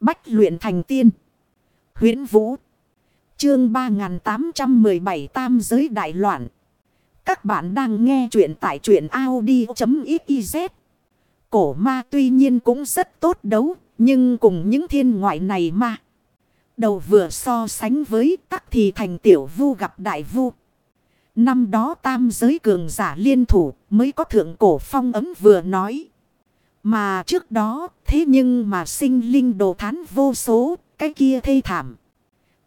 Bách luyện thành tiên. huyễn Vũ. Chương 3817 Tam giới đại loạn. Các bạn đang nghe truyện tại truyện Audi.xyz. Cổ ma tuy nhiên cũng rất tốt đấu. Nhưng cùng những thiên ngoại này ma. Đầu vừa so sánh với tắc thì thành tiểu vu gặp đại vu. Năm đó tam giới cường giả liên thủ mới có thượng cổ phong ấm vừa nói. Mà trước đó thế nhưng mà sinh linh đồ thán vô số cái kia thê thảm.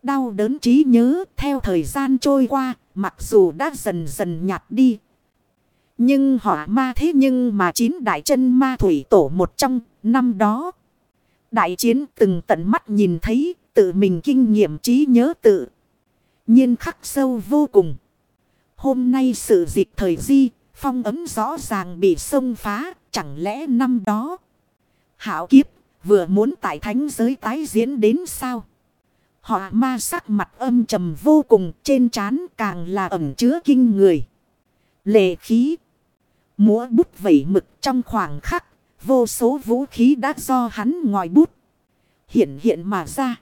Đau đớn trí nhớ theo thời gian trôi qua mặc dù đã dần dần nhạt đi. Nhưng họ ma thế nhưng mà chín đại chân ma thủy tổ một trong năm đó. Đại chiến từng tận mắt nhìn thấy tự mình kinh nghiệm trí nhớ tự. nhiên khắc sâu vô cùng. Hôm nay sự dịch thời di, phong ấm rõ ràng bị xông phá, chẳng lẽ năm đó. Hảo kiếp, vừa muốn tại thánh giới tái diễn đến sao? Họ ma sắc mặt âm trầm vô cùng, trên trán càng là ẩm chứa kinh người. Lệ khí. Múa bút vẩy mực trong khoảng khắc, vô số vũ khí đã do hắn ngòi bút. Hiện hiện mà ra.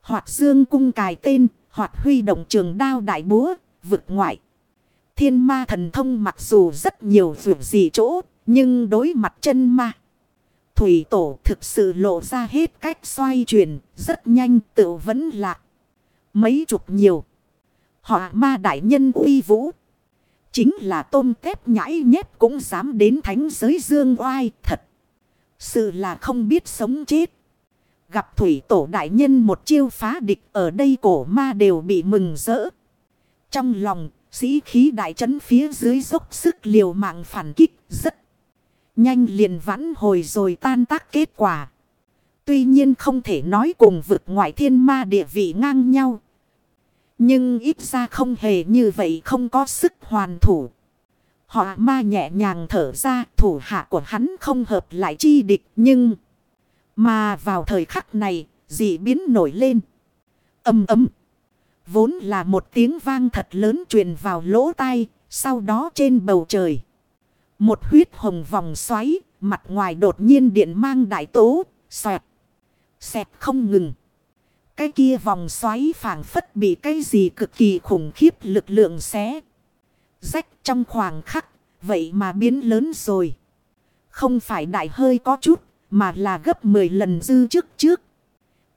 Hoặc dương cung cài tên, hoặc huy động trường đao đại búa, vực ngoại. Thiên ma thần thông mặc dù rất nhiều vượt gì chỗ, nhưng đối mặt chân ma. Thủy tổ thực sự lộ ra hết cách xoay chuyển, rất nhanh tự vẫn lạc. Mấy chục nhiều. Họ ma đại nhân uy vũ. Chính là tôm tép nhãi nhép cũng dám đến thánh giới dương oai thật. Sự là không biết sống chết. Gặp thủy tổ đại nhân một chiêu phá địch ở đây cổ ma đều bị mừng rỡ. Trong lòng Sĩ khí đại trấn phía dưới dốc sức liều mạng phản kích rất nhanh liền vãn hồi rồi tan tác kết quả. Tuy nhiên không thể nói cùng vực ngoại thiên ma địa vị ngang nhau. Nhưng ít ra không hề như vậy không có sức hoàn thủ. Họ ma nhẹ nhàng thở ra thủ hạ của hắn không hợp lại chi địch nhưng... Mà vào thời khắc này dị biến nổi lên. Âm ấm. Vốn là một tiếng vang thật lớn truyền vào lỗ tai, sau đó trên bầu trời. Một huyết hồng vòng xoáy, mặt ngoài đột nhiên điện mang đại tố, xoẹt, xẹt không ngừng. Cái kia vòng xoáy phảng phất bị cái gì cực kỳ khủng khiếp lực lượng xé. Rách trong khoảng khắc, vậy mà biến lớn rồi. Không phải đại hơi có chút, mà là gấp 10 lần dư trước trước.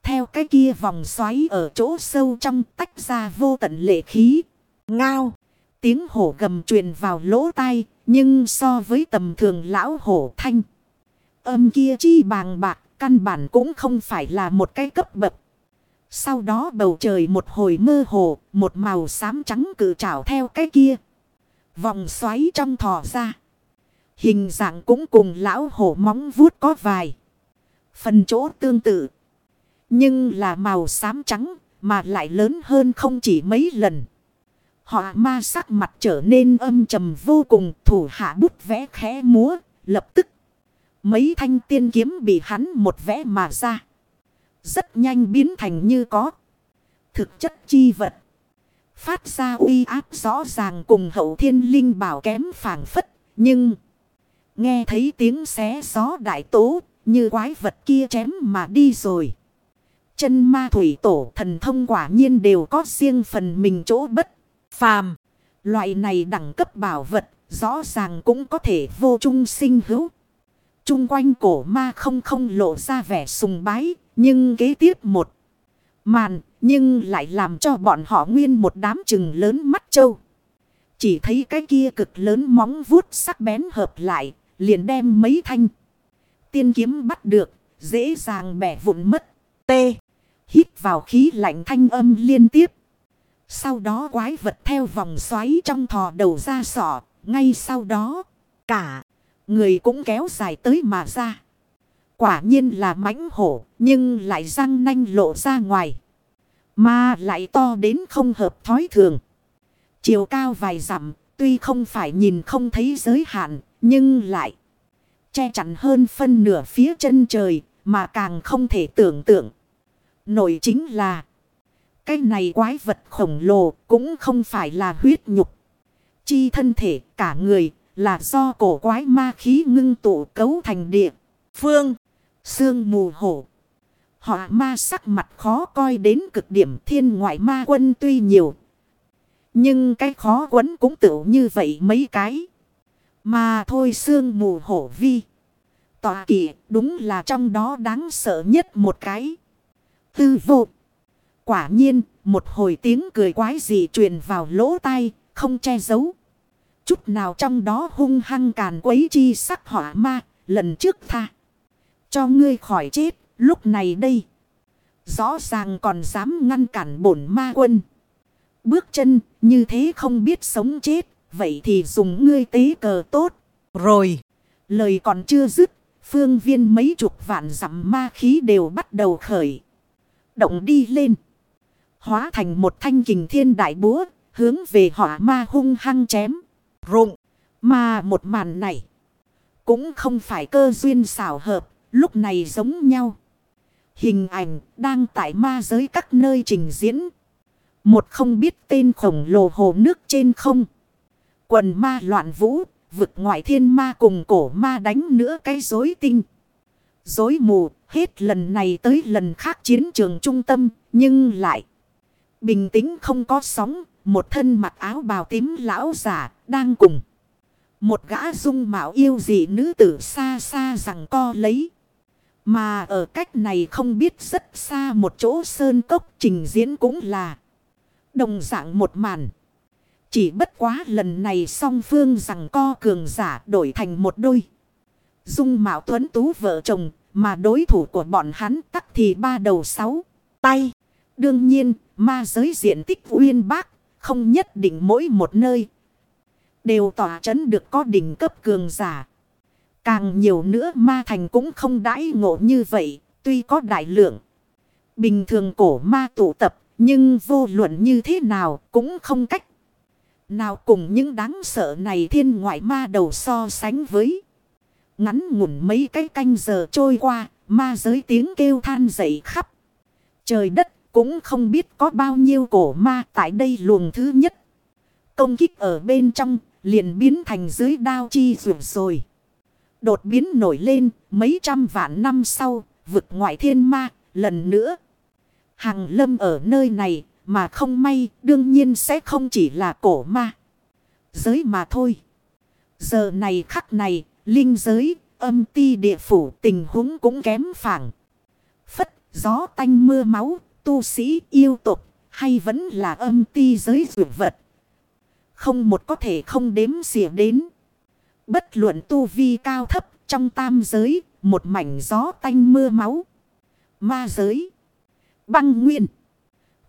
Theo cái kia vòng xoáy ở chỗ sâu trong tách ra vô tận lệ khí. Ngao. Tiếng hổ gầm truyền vào lỗ tai. Nhưng so với tầm thường lão hổ thanh. Âm kia chi bàng bạc. Căn bản cũng không phải là một cái cấp bậc. Sau đó bầu trời một hồi mơ hồ. Một màu xám trắng cử trảo theo cái kia. Vòng xoáy trong thò ra. Hình dạng cũng cùng lão hổ móng vuốt có vài. Phần chỗ tương tự. Nhưng là màu xám trắng mà lại lớn hơn không chỉ mấy lần. Họ ma sắc mặt trở nên âm trầm vô cùng, thủ hạ bút vẽ khẽ múa, lập tức. Mấy thanh tiên kiếm bị hắn một vẽ mà ra. Rất nhanh biến thành như có. Thực chất chi vật. Phát ra uy áp rõ ràng cùng hậu thiên linh bảo kém phản phất. Nhưng nghe thấy tiếng xé gió đại tố như quái vật kia chém mà đi rồi. Chân ma thủy tổ thần thông quả nhiên đều có riêng phần mình chỗ bất phàm. Loại này đẳng cấp bảo vật rõ ràng cũng có thể vô trung sinh hữu. Trung quanh cổ ma không không lộ ra vẻ sùng bái. Nhưng kế tiếp một màn, nhưng lại làm cho bọn họ nguyên một đám chừng lớn mắt trâu. Chỉ thấy cái kia cực lớn móng vuốt sắc bén hợp lại, liền đem mấy thanh. Tiên kiếm bắt được, dễ dàng bẻ vụn mất. T. Hít vào khí lạnh thanh âm liên tiếp. Sau đó quái vật theo vòng xoáy trong thò đầu ra sọ. Ngay sau đó, cả người cũng kéo dài tới mà ra. Quả nhiên là mãnh hổ, nhưng lại răng nanh lộ ra ngoài. Mà lại to đến không hợp thói thường. Chiều cao vài dặm, tuy không phải nhìn không thấy giới hạn, nhưng lại che chắn hơn phân nửa phía chân trời, mà càng không thể tưởng tượng. Nổi chính là. Cái này quái vật khổng lồ cũng không phải là huyết nhục. Chi thân thể cả người là do cổ quái ma khí ngưng tụ cấu thành địa. Phương. xương mù hổ. Họ ma sắc mặt khó coi đến cực điểm thiên ngoại ma quân tuy nhiều. Nhưng cái khó quấn cũng tự như vậy mấy cái. Mà thôi xương mù hổ vi. Tòa kỳ đúng là trong đó đáng sợ nhất một cái. Tư vụt. Quả nhiên, một hồi tiếng cười quái dị truyền vào lỗ tai, không che giấu. Chút nào trong đó hung hăng càn quấy chi sắc hỏa ma, lần trước tha. Cho ngươi khỏi chết, lúc này đây. Rõ ràng còn dám ngăn cản bổn ma quân. Bước chân, như thế không biết sống chết. Vậy thì dùng ngươi tế cờ tốt. Rồi. Lời còn chưa dứt. Phương viên mấy chục vạn dặm ma khí đều bắt đầu khởi. Động đi lên. Hóa thành một thanh kình thiên đại búa. Hướng về hỏa ma hung hăng chém. Rụng. Mà một màn này. Cũng không phải cơ duyên xảo hợp. Lúc này giống nhau. Hình ảnh đang tại ma giới các nơi trình diễn. Một không biết tên khổng lồ hồ nước trên không. Quần ma loạn vũ, vực ngoại thiên ma cùng cổ ma đánh nữa cái dối tinh. Dối mù, hết lần này tới lần khác chiến trường trung tâm, nhưng lại bình tĩnh không có sóng, một thân mặc áo bào tím lão giả đang cùng. Một gã dung mạo yêu dị nữ tử xa xa rằng co lấy. Mà ở cách này không biết rất xa một chỗ sơn cốc trình diễn cũng là đồng dạng một màn. Chỉ bất quá lần này song phương rằng co cường giả đổi thành một đôi. Dung Mạo Tuấn Tú vợ chồng mà đối thủ của bọn hắn tắc thì ba đầu sáu tay. Đương nhiên ma giới diện tích uyên bác không nhất định mỗi một nơi. Đều tỏa chấn được có đỉnh cấp cường giả. Càng nhiều nữa ma thành cũng không đãi ngộ như vậy, tuy có đại lượng. Bình thường cổ ma tụ tập, nhưng vô luận như thế nào cũng không cách. Nào cùng những đáng sợ này thiên ngoại ma đầu so sánh với. Ngắn ngủn mấy cái canh giờ trôi qua, ma giới tiếng kêu than dậy khắp. Trời đất cũng không biết có bao nhiêu cổ ma tại đây luồng thứ nhất. Công kích ở bên trong liền biến thành dưới đao chi rượu rồi. Đột biến nổi lên mấy trăm vạn năm sau, vực ngoại thiên ma, lần nữa. Hàng lâm ở nơi này, mà không may, đương nhiên sẽ không chỉ là cổ ma. Giới mà thôi. Giờ này khắc này, linh giới, âm ti địa phủ tình huống cũng kém phẳng. Phất, gió tanh mưa máu, tu sĩ yêu tục, hay vẫn là âm ti giới dụ vật. Không một có thể không đếm xỉa đến. Bất luận tu vi cao thấp trong tam giới, một mảnh gió tanh mưa máu. Ma giới. Băng nguyên.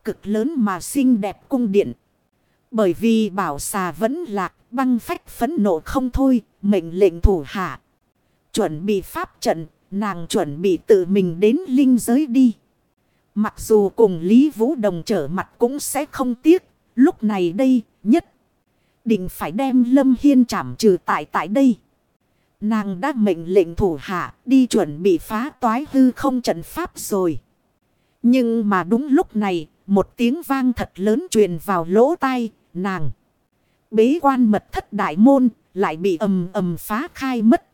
Cực lớn mà xinh đẹp cung điện. Bởi vì bảo xà vẫn lạc, băng phách phấn nộ không thôi, mệnh lệnh thủ hạ. Chuẩn bị pháp trận, nàng chuẩn bị tự mình đến linh giới đi. Mặc dù cùng Lý Vũ Đồng trở mặt cũng sẽ không tiếc, lúc này đây, nhất định phải đem Lâm Hiên trảm trừ tại tại đây. Nàng đã mệnh lệnh thủ hạ đi chuẩn bị phá toái hư không trận pháp rồi. Nhưng mà đúng lúc này, một tiếng vang thật lớn truyền vào lỗ tai, nàng. Bế quan mật thất đại môn, lại bị ầm ầm phá khai mất.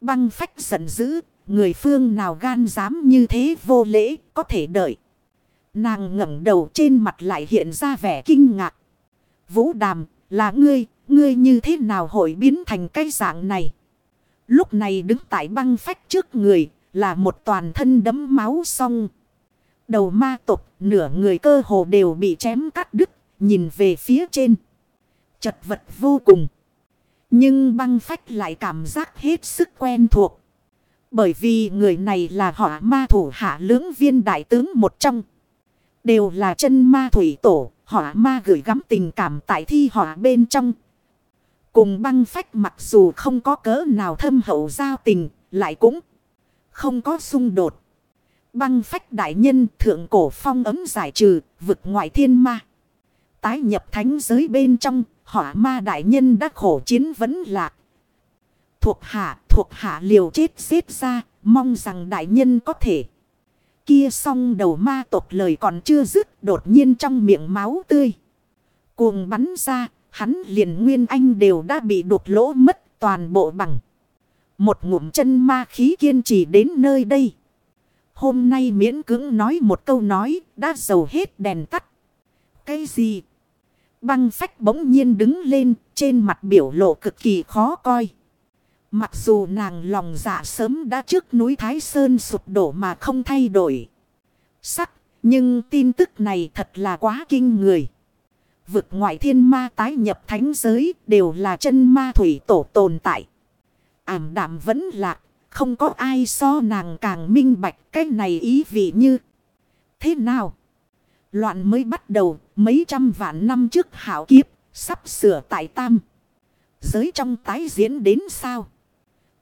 Băng phách giận dữ, người phương nào gan dám như thế vô lễ, có thể đợi. Nàng ngẩng đầu trên mặt lại hiện ra vẻ kinh ngạc. Vũ đàm, là ngươi, ngươi như thế nào hội biến thành cái dạng này? Lúc này đứng tại băng phách trước người, là một toàn thân đấm máu xong. Đầu ma tục, nửa người cơ hồ đều bị chém cắt đứt, nhìn về phía trên. Chật vật vô cùng. Nhưng băng phách lại cảm giác hết sức quen thuộc. Bởi vì người này là họ ma thủ hạ lưỡng viên đại tướng một trong. Đều là chân ma thủy tổ, họ ma gửi gắm tình cảm tại thi họ bên trong. Cùng băng phách mặc dù không có cỡ nào thâm hậu giao tình, lại cũng không có xung đột. Băng phách đại nhân thượng cổ phong ấm giải trừ, vực ngoại thiên ma. Tái nhập thánh giới bên trong, hỏa ma đại nhân đã khổ chiến vẫn lạc. Thuộc hạ, thuộc hạ liều chết xếp ra, mong rằng đại nhân có thể. Kia xong đầu ma tộc lời còn chưa dứt, đột nhiên trong miệng máu tươi. Cuồng bắn ra, hắn liền nguyên anh đều đã bị đột lỗ mất toàn bộ bằng. Một ngụm chân ma khí kiên trì đến nơi đây. Hôm nay miễn cưỡng nói một câu nói, đã dầu hết đèn tắt. Cái gì? Băng phách bỗng nhiên đứng lên, trên mặt biểu lộ cực kỳ khó coi. Mặc dù nàng lòng dạ sớm đã trước núi Thái Sơn sụp đổ mà không thay đổi. Sắc, nhưng tin tức này thật là quá kinh người. Vực ngoại thiên ma tái nhập thánh giới đều là chân ma thủy tổ tồn tại. Ảm đạm vẫn lạc, không có ai so nàng càng minh bạch cái này ý vị như thế nào. Loạn mới bắt đầu mấy trăm vạn năm trước hảo kiếp, sắp sửa tại tam. Giới trong tái diễn đến sao?